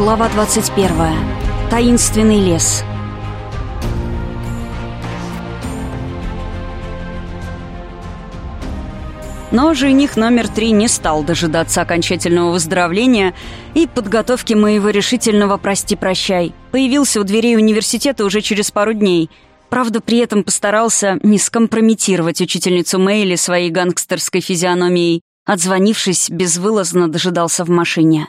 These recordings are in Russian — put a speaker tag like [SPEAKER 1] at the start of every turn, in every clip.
[SPEAKER 1] Глава 21. Таинственный лес. Но жених номер три не стал дожидаться окончательного выздоровления и подготовки моего решительного «прости-прощай». Появился у дверей университета уже через пару дней. Правда, при этом постарался не скомпрометировать учительницу Мэйли своей гангстерской физиономией. Отзвонившись, безвылазно дожидался в машине.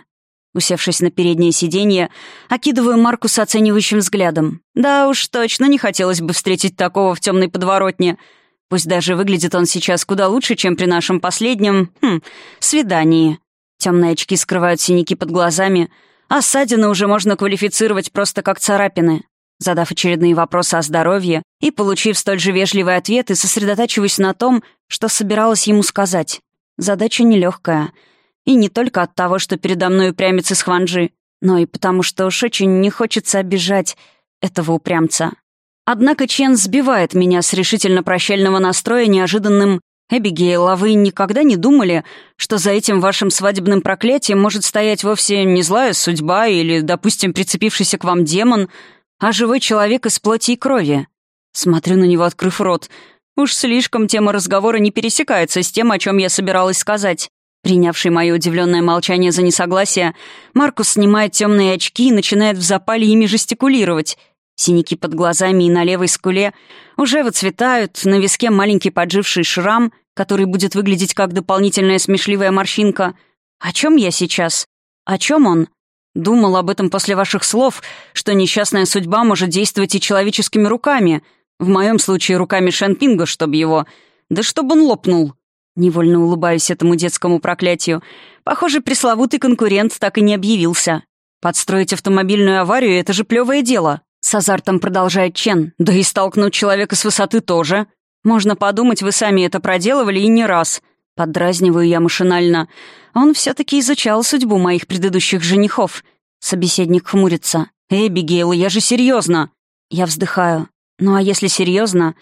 [SPEAKER 1] Усевшись на переднее сиденье, окидываю Маркуса оценивающим взглядом. Да уж, точно не хотелось бы встретить такого в темной подворотне — Пусть даже выглядит он сейчас куда лучше, чем при нашем последнем... Хм, свидании. Темные очки скрывают синяки под глазами, а ссадины уже можно квалифицировать просто как царапины. Задав очередные вопросы о здоровье и получив столь же вежливый ответ, и сосредотачиваюсь на том, что собиралась ему сказать. Задача нелегкая. И не только от того, что передо мной упрямец из Хванжи, но и потому, что уж очень не хочется обижать этого упрямца. Однако Чен сбивает меня с решительно прощального настроя неожиданным «Эбигейл, а вы никогда не думали, что за этим вашим свадебным проклятием может стоять вовсе не злая судьба или, допустим, прицепившийся к вам демон, а живой человек из плоти и крови?» Смотрю на него, открыв рот. Уж слишком тема разговора не пересекается с тем, о чем я собиралась сказать. Принявший мое удивленное молчание за несогласие, Маркус снимает темные очки и начинает в запале ими жестикулировать — Синяки под глазами и на левой скуле уже выцветают, на виске маленький подживший шрам, который будет выглядеть как дополнительная смешливая морщинка. О чем я сейчас? О чем он? Думал об этом после ваших слов, что несчастная судьба может действовать и человеческими руками. В моем случае руками Шенпинга, чтобы его... Да чтобы он лопнул. Невольно улыбаюсь этому детскому проклятию. Похоже, пресловутый конкурент так и не объявился. Подстроить автомобильную аварию — это же плевое дело. С азартом продолжает Чен. Да и столкнуть человека с высоты тоже. Можно подумать, вы сами это проделывали и не раз. Поддразниваю я машинально. Он все-таки изучал судьбу моих предыдущих женихов. Собеседник хмурится. «Эбигейл, я же серьезно!» Я вздыхаю. «Ну а если серьезно?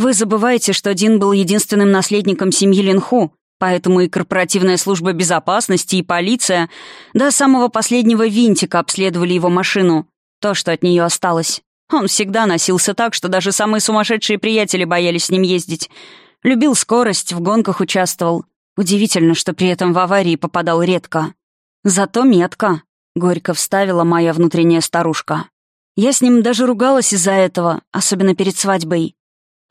[SPEAKER 1] Вы забываете, что Дин был единственным наследником семьи Линху, поэтому и корпоративная служба безопасности, и полиция до самого последнего винтика обследовали его машину. То, что от нее осталось. Он всегда носился так, что даже самые сумасшедшие приятели боялись с ним ездить. Любил скорость, в гонках участвовал. Удивительно, что при этом в аварии попадал редко. Зато метко, — горько вставила моя внутренняя старушка. Я с ним даже ругалась из-за этого, особенно перед свадьбой.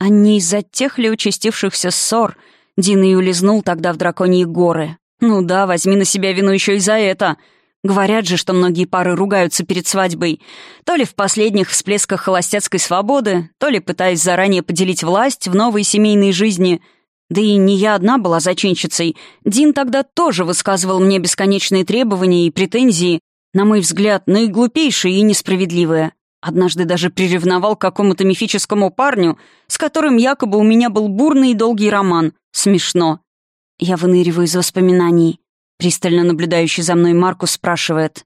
[SPEAKER 1] А не из-за тех ли участившихся ссор Дин и улизнул тогда в драконьи горы. Ну да, возьми на себя вину еще и за это — Говорят же, что многие пары ругаются перед свадьбой, то ли в последних всплесках холостяцкой свободы, то ли пытаясь заранее поделить власть в новой семейной жизни. Да и не я одна была зачинщицей. Дин тогда тоже высказывал мне бесконечные требования и претензии, на мой взгляд, наиглупейшие и несправедливые. Однажды даже приревновал к какому-то мифическому парню, с которым якобы у меня был бурный и долгий роман. Смешно. Я выныриваю из воспоминаний. Пристально наблюдающий за мной Маркус спрашивает.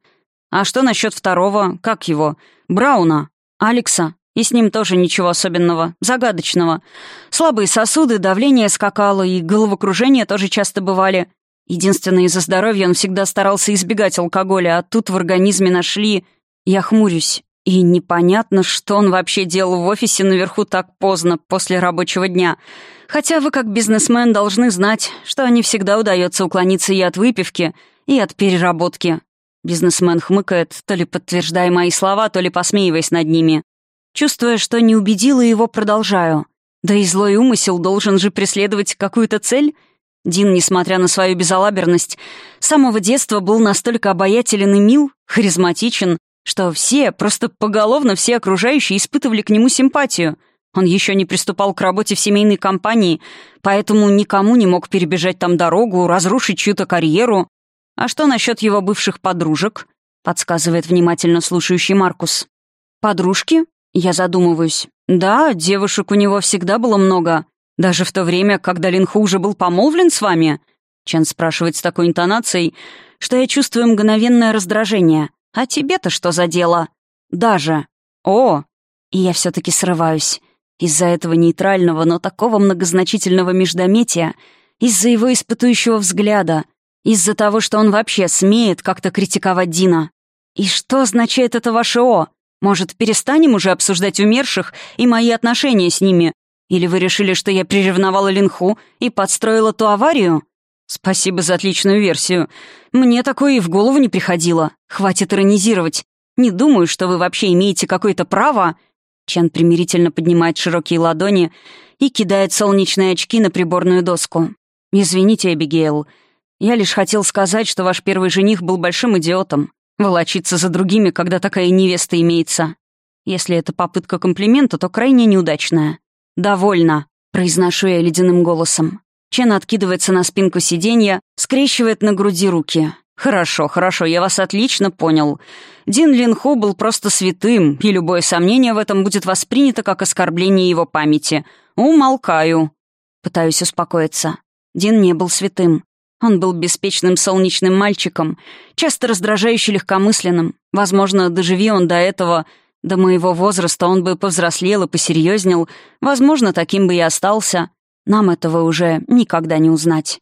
[SPEAKER 1] «А что насчет второго? Как его? Брауна? Алекса? И с ним тоже ничего особенного, загадочного. Слабые сосуды, давление скакало, и головокружения тоже часто бывали. Единственное, из-за здоровья он всегда старался избегать алкоголя, а тут в организме нашли... Я хмурюсь. И непонятно, что он вообще делал в офисе наверху так поздно, после рабочего дня. Хотя вы, как бизнесмен, должны знать, что не всегда удается уклониться и от выпивки, и от переработки. Бизнесмен хмыкает, то ли подтверждая мои слова, то ли посмеиваясь над ними. Чувствуя, что не убедила его, продолжаю. Да и злой умысел должен же преследовать какую-то цель. Дин, несмотря на свою безалаберность, с самого детства был настолько обаятелен и мил, харизматичен, что все, просто поголовно все окружающие испытывали к нему симпатию. Он еще не приступал к работе в семейной компании, поэтому никому не мог перебежать там дорогу, разрушить чью-то карьеру. А что насчет его бывших подружек? Подсказывает внимательно слушающий Маркус. Подружки? Я задумываюсь. Да, девушек у него всегда было много. Даже в то время, когда Линху уже был помолвлен с вами? Чен спрашивает с такой интонацией, что я чувствую мгновенное раздражение. А тебе-то что за дело? Даже. О! И я все-таки срываюсь. Из-за этого нейтрального, но такого многозначительного междометия, из-за его испытующего взгляда, из-за того, что он вообще смеет как-то критиковать Дина. «И что означает это ваше «о»? Может, перестанем уже обсуждать умерших и мои отношения с ними? Или вы решили, что я приревновала Линху и подстроила ту аварию?» «Спасибо за отличную версию. Мне такое и в голову не приходило. Хватит иронизировать. Не думаю, что вы вообще имеете какое-то право...» Чен примирительно поднимает широкие ладони и кидает солнечные очки на приборную доску. «Извините, Эбигейл, я лишь хотел сказать, что ваш первый жених был большим идиотом. Волочиться за другими, когда такая невеста имеется. Если это попытка комплимента, то крайне неудачная. «Довольно», — произношу я ледяным голосом. Чен откидывается на спинку сиденья, скрещивает на груди руки. «Хорошо, хорошо, я вас отлично понял. Дин Линху был просто святым, и любое сомнение в этом будет воспринято как оскорбление его памяти. Умолкаю». Пытаюсь успокоиться. Дин не был святым. Он был беспечным солнечным мальчиком, часто раздражающе легкомысленным. Возможно, доживи он до этого, до моего возраста, он бы повзрослел и посерьезнел. Возможно, таким бы и остался. Нам этого уже никогда не узнать.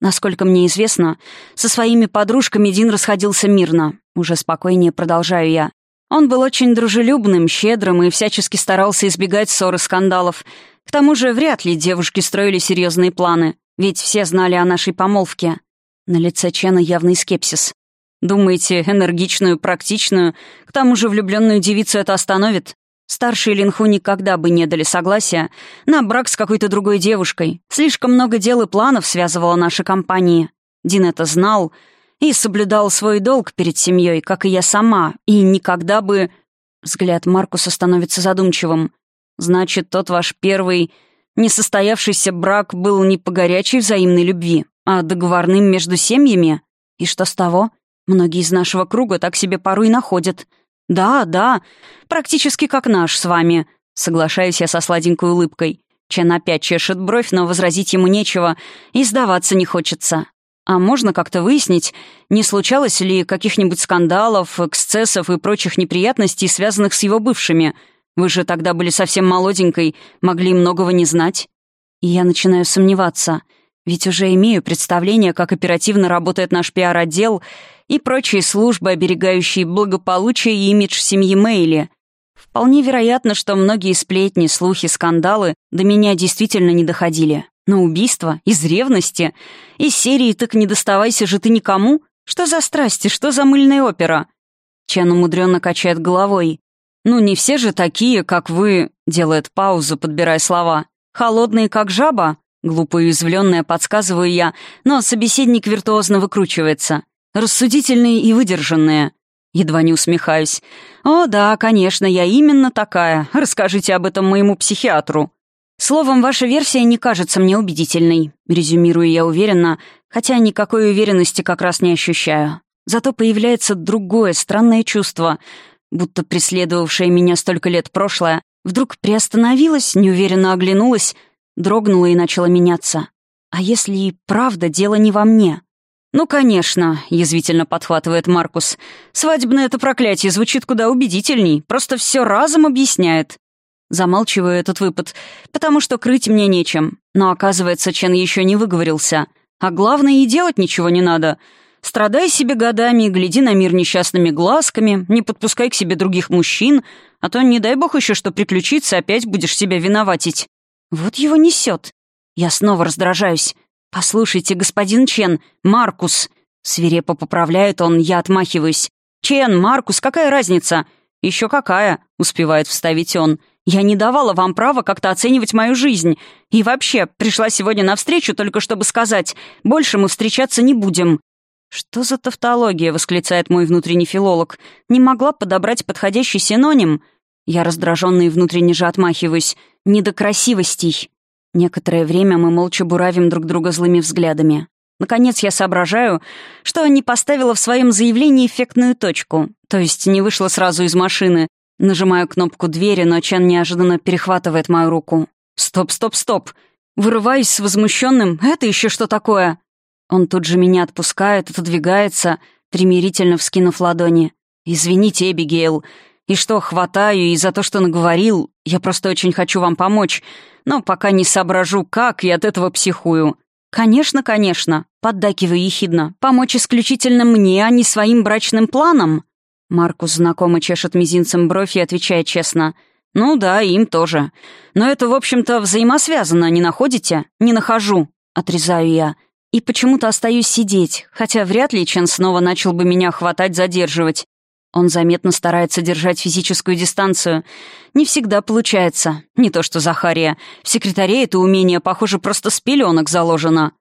[SPEAKER 1] Насколько мне известно, со своими подружками Дин расходился мирно. Уже спокойнее продолжаю я. Он был очень дружелюбным, щедрым и всячески старался избегать ссор и скандалов. К тому же вряд ли девушки строили серьезные планы, ведь все знали о нашей помолвке. На лице Чена явный скепсис. Думаете, энергичную, практичную, к тому же влюбленную девицу это остановит? Старшие Линху никогда бы не дали согласия на брак с какой-то другой девушкой. Слишком много дел и планов связывало наши компании. Дин это знал и соблюдал свой долг перед семьей, как и я сама, и никогда бы... Взгляд Маркуса становится задумчивым. Значит, тот ваш первый несостоявшийся брак был не по горячей взаимной любви, а договорным между семьями? И что с того? Многие из нашего круга так себе порой находят — «Да, да, практически как наш с вами», — соглашаюсь я со сладенькой улыбкой. Чен опять чешет бровь, но возразить ему нечего, и сдаваться не хочется. А можно как-то выяснить, не случалось ли каких-нибудь скандалов, эксцессов и прочих неприятностей, связанных с его бывшими? Вы же тогда были совсем молоденькой, могли многого не знать. И я начинаю сомневаться, ведь уже имею представление, как оперативно работает наш пиар-отдел — и прочие службы, оберегающие благополучие и имидж семьи Мэйли. Вполне вероятно, что многие сплетни, слухи, скандалы до меня действительно не доходили. Но убийство из ревности? Из серии «Так не доставайся же ты никому»? Что за страсти, что за мыльная опера? Чен умудренно качает головой. «Ну, не все же такие, как вы...» — делает паузу, подбирая слова. «Холодные, как жаба?» Глупо и уязвленная подсказываю я, но собеседник виртуозно выкручивается. Рассудительные и выдержанные. Едва не усмехаюсь. «О, да, конечно, я именно такая. Расскажите об этом моему психиатру». «Словом, ваша версия не кажется мне убедительной», — резюмирую я уверенно, хотя никакой уверенности как раз не ощущаю. Зато появляется другое странное чувство, будто преследовавшее меня столько лет прошлое, вдруг приостановилась, неуверенно оглянулась, дрогнула и начала меняться. А если и правда дело не во мне? «Ну, конечно», — язвительно подхватывает Маркус. «Свадебное это проклятие звучит куда убедительней, просто все разом объясняет». Замалчиваю этот выпад, потому что крыть мне нечем. Но, оказывается, Чен еще не выговорился. А главное, и делать ничего не надо. Страдай себе годами, гляди на мир несчастными глазками, не подпускай к себе других мужчин, а то, не дай бог еще что приключится, опять будешь себя виноватить. Вот его несет. Я снова раздражаюсь. «Послушайте, господин Чен, Маркус!» Свирепо поправляет он, я отмахиваюсь. «Чен, Маркус, какая разница?» «Еще какая?» — успевает вставить он. «Я не давала вам права как-то оценивать мою жизнь. И вообще, пришла сегодня навстречу только чтобы сказать, больше мы встречаться не будем». «Что за тавтология?» — восклицает мой внутренний филолог. «Не могла подобрать подходящий синоним?» Я раздраженно и внутренне же отмахиваюсь. «Не до красивостей». Некоторое время мы молча буравим друг друга злыми взглядами. Наконец я соображаю, что не поставила в своем заявлении эффектную точку, то есть не вышла сразу из машины. Нажимаю кнопку двери, но Чан неожиданно перехватывает мою руку. «Стоп, стоп, стоп!» Вырываюсь с возмущенным. «Это еще что такое?» Он тут же меня отпускает, отодвигается, примирительно вскинув ладони. «Извините, Эбигейл. И что, хватаю и за то, что наговорил? Я просто очень хочу вам помочь но пока не соображу, как, и от этого психую. «Конечно, конечно», — поддакиваю ехидно. «Помочь исключительно мне, а не своим брачным планам?» Маркус знакомо чешет мизинцем бровь и отвечает честно. «Ну да, им тоже. Но это, в общем-то, взаимосвязано, не находите?» «Не нахожу», — отрезаю я. И почему-то остаюсь сидеть, хотя вряд ли Чен снова начал бы меня хватать, задерживать. Он заметно старается держать физическую дистанцию. Не всегда получается. Не то что Захария. В секретаре это умение, похоже, просто с пеленок заложено.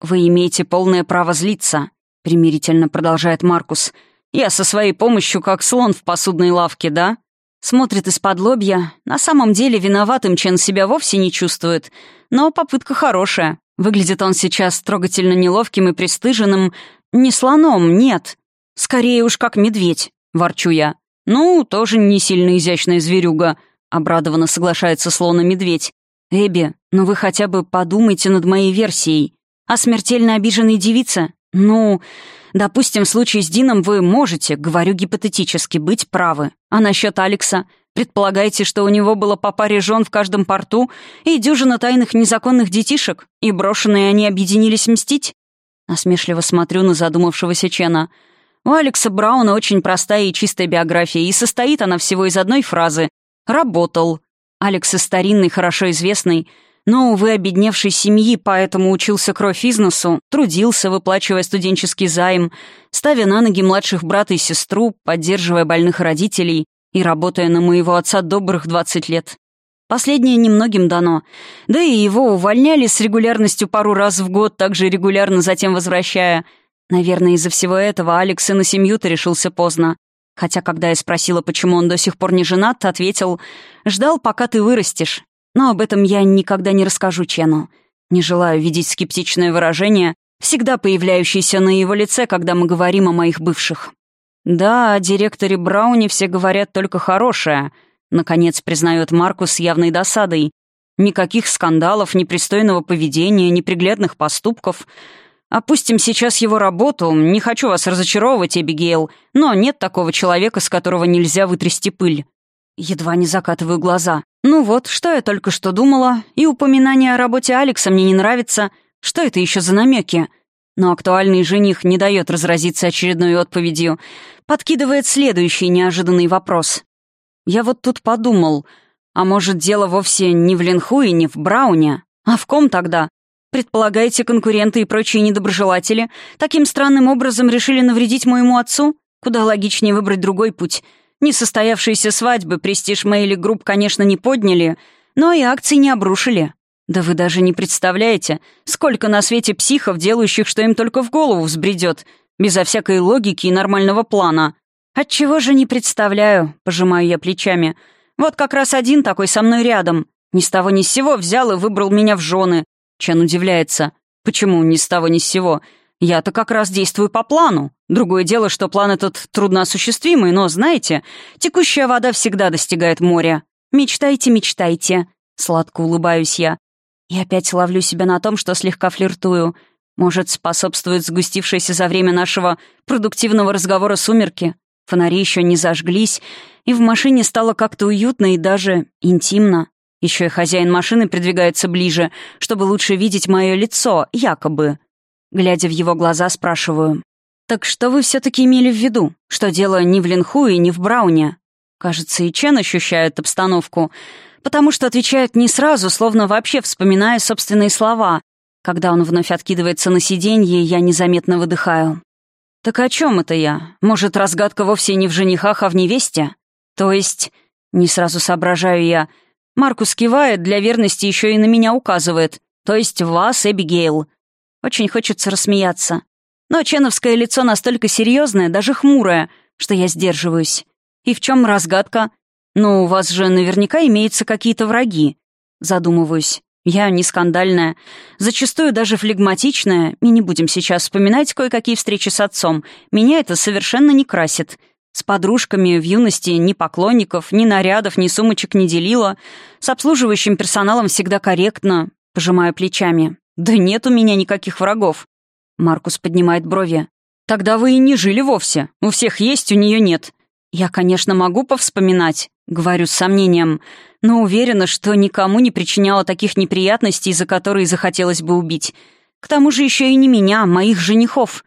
[SPEAKER 1] «Вы имеете полное право злиться», — примирительно продолжает Маркус. «Я со своей помощью как слон в посудной лавке, да?» Смотрит из-под лобья. На самом деле виноватым Чен себя вовсе не чувствует. Но попытка хорошая. Выглядит он сейчас трогательно неловким и пристыженным. Не слоном, нет. Скорее уж как медведь. — ворчу я. «Ну, тоже не сильно изящная зверюга», — обрадованно соглашается слона медведь. «Эбби, ну вы хотя бы подумайте над моей версией. А смертельно обиженной девице? Ну, допустим, в случае с Дином вы можете, говорю гипотетически, быть правы. А насчет Алекса? Предполагаете, что у него было по паре жен в каждом порту и дюжина тайных незаконных детишек, и брошенные они объединились мстить?» Насмешливо смотрю на задумавшегося Чена — у Алекса Брауна очень простая и чистая биография, и состоит она всего из одной фразы «работал». Алекс из старинной, хорошо известной, но, увы, обедневшей семьи, поэтому учился кровь из носу, трудился, выплачивая студенческий займ, ставя на ноги младших брата и сестру, поддерживая больных родителей и работая на моего отца добрых 20 лет. Последнее немногим дано. Да и его увольняли с регулярностью пару раз в год, также регулярно затем возвращая – Наверное, из-за всего этого Алекс и на семью-то решился поздно. Хотя, когда я спросила, почему он до сих пор не женат, ответил, «Ждал, пока ты вырастешь». Но об этом я никогда не расскажу Чену. Не желаю видеть скептичное выражение, всегда появляющееся на его лице, когда мы говорим о моих бывших. «Да, о директоре Брауне все говорят только хорошее», — наконец признает Маркус с явной досадой. «Никаких скандалов, непристойного поведения, неприглядных поступков. Опустим сейчас его работу. Не хочу вас разочаровывать, Эбигейл, но нет такого человека, с которого нельзя вытрясти пыль. Едва не закатываю глаза. Ну вот, что я только что думала, и упоминание о работе Алекса мне не нравится. Что это еще за намеки? Но актуальный жених не дает разразиться очередной отповедью. Подкидывает следующий неожиданный вопрос. Я вот тут подумал, а может, дело вовсе не в Ленху и не в Брауне? А в ком тогда? Предполагаете, конкуренты и прочие недоброжелатели таким странным образом решили навредить моему отцу? Куда логичнее выбрать другой путь. Несостоявшиеся свадьбы престиж Мэйли Групп, конечно, не подняли, но и акции не обрушили. Да вы даже не представляете, сколько на свете психов, делающих, что им только в голову взбредет, безо всякой логики и нормального плана. Отчего же не представляю, пожимаю я плечами. Вот как раз один такой со мной рядом. Ни с того ни с сего взял и выбрал меня в жены. Чан удивляется. «Почему ни с того ни с сего? Я-то как раз действую по плану. Другое дело, что план этот трудноосуществимый, но, знаете, текущая вода всегда достигает моря. Мечтайте, мечтайте». Сладко улыбаюсь я. И опять ловлю себя на том, что слегка флиртую. Может, способствует сгустившееся за время нашего продуктивного разговора сумерки. Фонари еще не зажглись, и в машине стало как-то уютно и даже интимно. Еще и хозяин машины придвигается ближе, чтобы лучше видеть мое лицо, якобы. Глядя в его глаза, спрашиваю. «Так что вы все-таки имели в виду? Что дело не в Линху и не в Брауне?» Кажется, и Чен ощущает обстановку, потому что отвечает не сразу, словно вообще вспоминая собственные слова. Когда он вновь откидывается на сиденье, я незаметно выдыхаю. «Так о чем это я? Может, разгадка вовсе не в женихах, а в невесте? То есть...» Не сразу соображаю я — Маркус кивает, для верности еще и на меня указывает. То есть вас, Эбигейл. Очень хочется рассмеяться. Но ченовское лицо настолько серьезное, даже хмурое, что я сдерживаюсь. И в чем разгадка? Ну, у вас же наверняка имеются какие-то враги. Задумываюсь. Я не скандальная, зачастую даже флегматичная, и не будем сейчас вспоминать кое-какие встречи с отцом. Меня это совершенно не красит. С подружками в юности ни поклонников, ни нарядов, ни сумочек не делила. С обслуживающим персоналом всегда корректно. Пожимаю плечами. «Да нет у меня никаких врагов». Маркус поднимает брови. «Тогда вы и не жили вовсе. У всех есть, у нее нет». «Я, конечно, могу повспоминать», — говорю с сомнением, но уверена, что никому не причиняла таких неприятностей, за которые захотелось бы убить. К тому же еще и не меня, а моих женихов.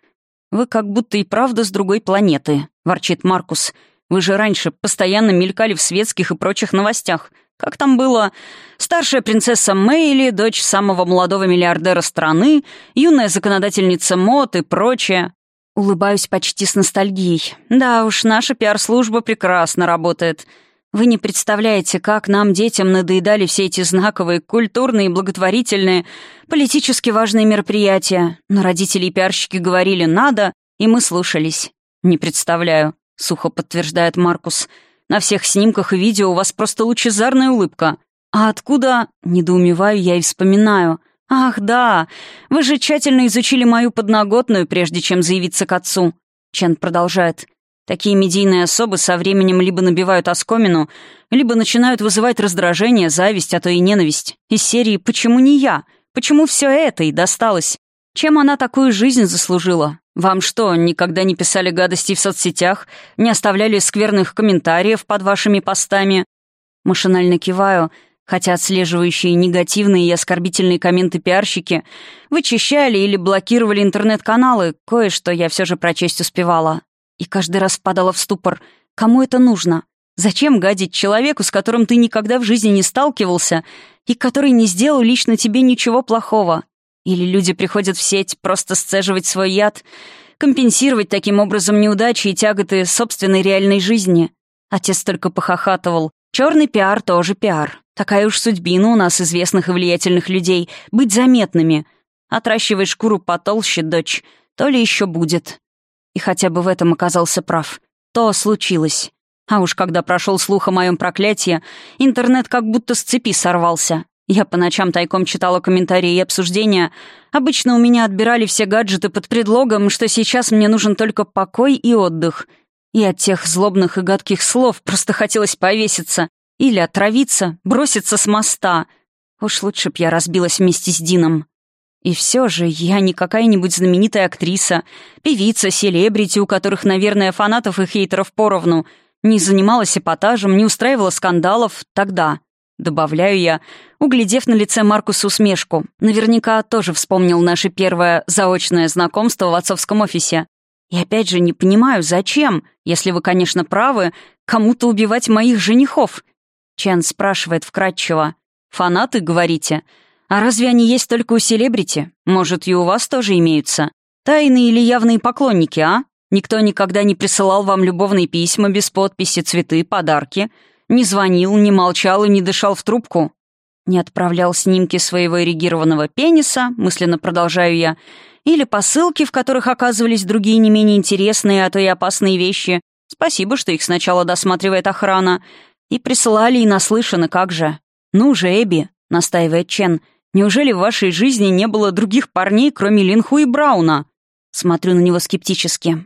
[SPEAKER 1] Вы как будто и правда с другой планеты. — ворчит Маркус. «Вы же раньше постоянно мелькали в светских и прочих новостях. Как там было? Старшая принцесса Мэйли, дочь самого молодого миллиардера страны, юная законодательница мод и прочее. Улыбаюсь почти с ностальгией. Да уж, наша пиар-служба прекрасно работает. Вы не представляете, как нам, детям, надоедали все эти знаковые, культурные, благотворительные, политически важные мероприятия. Но родители и пиарщики говорили «надо», и мы слушались. «Не представляю», — сухо подтверждает Маркус. «На всех снимках и видео у вас просто лучезарная улыбка. А откуда...» — недоумеваю я и вспоминаю. «Ах, да, вы же тщательно изучили мою подноготную, прежде чем заявиться к отцу». Чен продолжает. Такие медийные особы со временем либо набивают оскомину, либо начинают вызывать раздражение, зависть, а то и ненависть. Из серии «Почему не я? Почему все это и досталось? Чем она такую жизнь заслужила? Вам что, никогда не писали гадости в соцсетях, не оставляли скверных комментариев под вашими постами?» Машинально киваю, хотя отслеживающие негативные и оскорбительные комменты пиарщики вычищали или блокировали интернет-каналы, кое-что я все же прочесть успевала. И каждый раз впадала в ступор. Кому это нужно? Зачем гадить человеку, с которым ты никогда в жизни не сталкивался и который не сделал лично тебе ничего плохого? Или люди приходят в сеть просто сцеживать свой яд, компенсировать таким образом неудачи и тяготы собственной реальной жизни? Отец только похохатывал. Черный пиар тоже пиар. Такая уж судьбина у нас известных и влиятельных людей — быть заметными. Отращивай шкуру потолще, дочь, то ли еще будет. И хотя бы в этом оказался прав. То случилось. А уж когда прошел слух о моем проклятии, интернет как будто с цепи сорвался. Я по ночам тайком читала комментарии и обсуждения. Обычно у меня отбирали все гаджеты под предлогом, что сейчас мне нужен только покой и отдых. И от тех злобных и гадких слов просто хотелось повеситься. Или отравиться, броситься с моста. Уж лучше б я разбилась вместе с Дином. И все же я не какая-нибудь знаменитая актриса, певица, селебрити, у которых, наверное, фанатов и хейтеров поровну, не занималась эпатажем, не устраивала скандалов тогда. Добавляю я, углядев на лице Маркуса усмешку. Наверняка тоже вспомнил наше первое заочное знакомство в отцовском офисе. И опять же не понимаю, зачем, если вы, конечно, правы, кому-то убивать моих женихов? Чен спрашивает вкратчиво. «Фанаты, говорите?» А разве они есть только у селебрити? Может, и у вас тоже имеются? Тайные или явные поклонники, а? Никто никогда не присылал вам любовные письма без подписи, цветы, подарки? Не звонил, не молчал и не дышал в трубку? Не отправлял снимки своего эрегированного пениса, мысленно продолжаю я, или посылки, в которых оказывались другие не менее интересные, а то и опасные вещи. Спасибо, что их сначала досматривает охрана. И присылали и наслышаны, как же. «Ну же, Эбби», — настаивает Чен, — Неужели в вашей жизни не было других парней, кроме Линху и Брауна?» Смотрю на него скептически.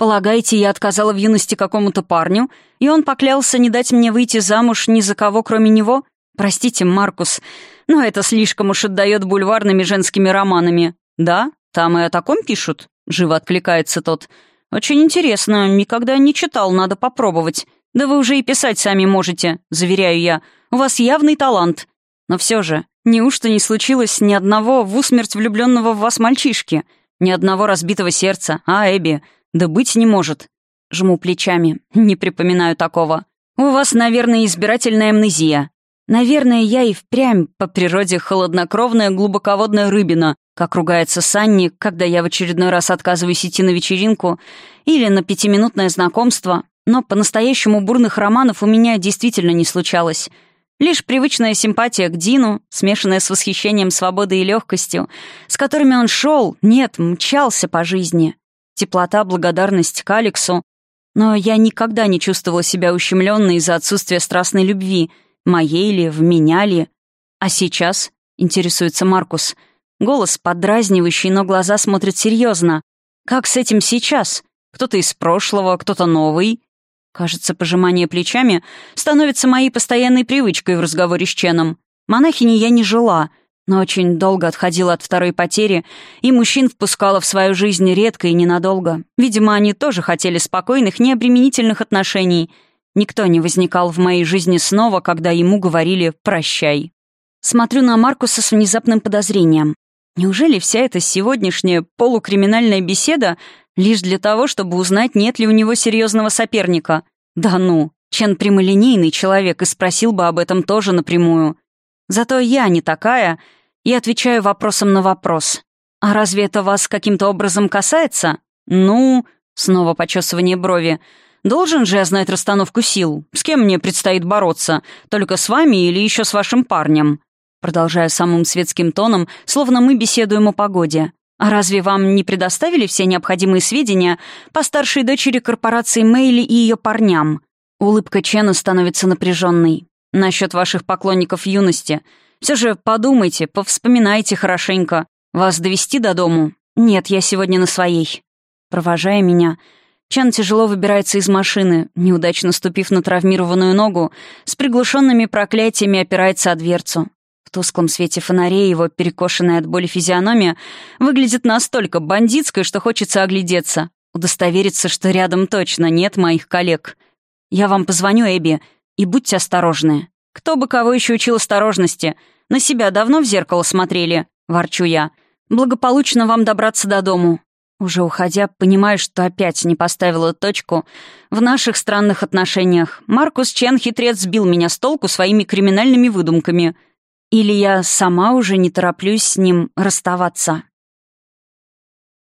[SPEAKER 1] «Полагаете, я отказала в юности какому-то парню, и он поклялся не дать мне выйти замуж ни за кого, кроме него? Простите, Маркус, но это слишком уж отдает бульварными женскими романами. Да, там и о таком пишут?» — живо откликается тот. «Очень интересно, никогда не читал, надо попробовать. Да вы уже и писать сами можете, заверяю я. У вас явный талант. Но все же, Неужто не случилось ни одного в усмерть влюбленного в вас мальчишки? Ни одного разбитого сердца? А, Эбби? Да быть не может. Жму плечами. Не припоминаю такого. У вас, наверное, избирательная амнезия. Наверное, я и впрямь по природе холоднокровная глубоководная рыбина, как ругается Санни, когда я в очередной раз отказываюсь идти на вечеринку или на пятиминутное знакомство, но по-настоящему бурных романов у меня действительно не случалось. Лишь привычная симпатия к Дину, смешанная с восхищением свободой и легкостью, с которыми он шел, нет, мчался по жизни. Теплота, благодарность к Алексу. Но я никогда не чувствовала себя ущемленной из-за отсутствия страстной любви, моей ли, в меня ли. А сейчас, интересуется Маркус, голос подразнивающий, но глаза смотрят серьезно. Как с этим сейчас? Кто-то из прошлого, кто-то новый? Кажется, пожимание плечами становится моей постоянной привычкой в разговоре с Ченом. Монахини я не жила, но очень долго отходила от второй потери, и мужчин впускала в свою жизнь редко и ненадолго. Видимо, они тоже хотели спокойных, необременительных отношений. Никто не возникал в моей жизни снова, когда ему говорили «прощай». Смотрю на Маркуса с внезапным подозрением. Неужели вся эта сегодняшняя полукриминальная беседа лишь для того, чтобы узнать, нет ли у него серьезного соперника? Да ну, Чен прямолинейный человек и спросил бы об этом тоже напрямую. Зато я не такая и отвечаю вопросом на вопрос. «А разве это вас каким-то образом касается?» «Ну...» — снова почесывание брови. «Должен же я знать расстановку сил. С кем мне предстоит бороться? Только с вами или еще с вашим парнем?» Продолжаю самым светским тоном, словно мы беседуем о погоде. «А разве вам не предоставили все необходимые сведения по старшей дочери корпорации Мейли и ее парням?» Улыбка Чена становится напряженной. «Насчет ваших поклонников юности. Все же подумайте, повспоминайте хорошенько. Вас довести до дому? Нет, я сегодня на своей». Провожая меня, Чан тяжело выбирается из машины, неудачно ступив на травмированную ногу, с приглушенными проклятиями опирается о дверцу. В тусклом свете фонарей его перекошенная от боли физиономия выглядит настолько бандитской, что хочется оглядеться, удостовериться, что рядом точно нет моих коллег. Я вам позвоню, Эбби, и будьте осторожны. Кто бы кого еще учил осторожности? На себя давно в зеркало смотрели? Ворчу я. Благополучно вам добраться до дому. Уже уходя, понимаю, что опять не поставила точку в наших странных отношениях. Маркус Чен хитрец сбил меня с толку своими криминальными выдумками — или я сама уже не тороплюсь с ним расставаться.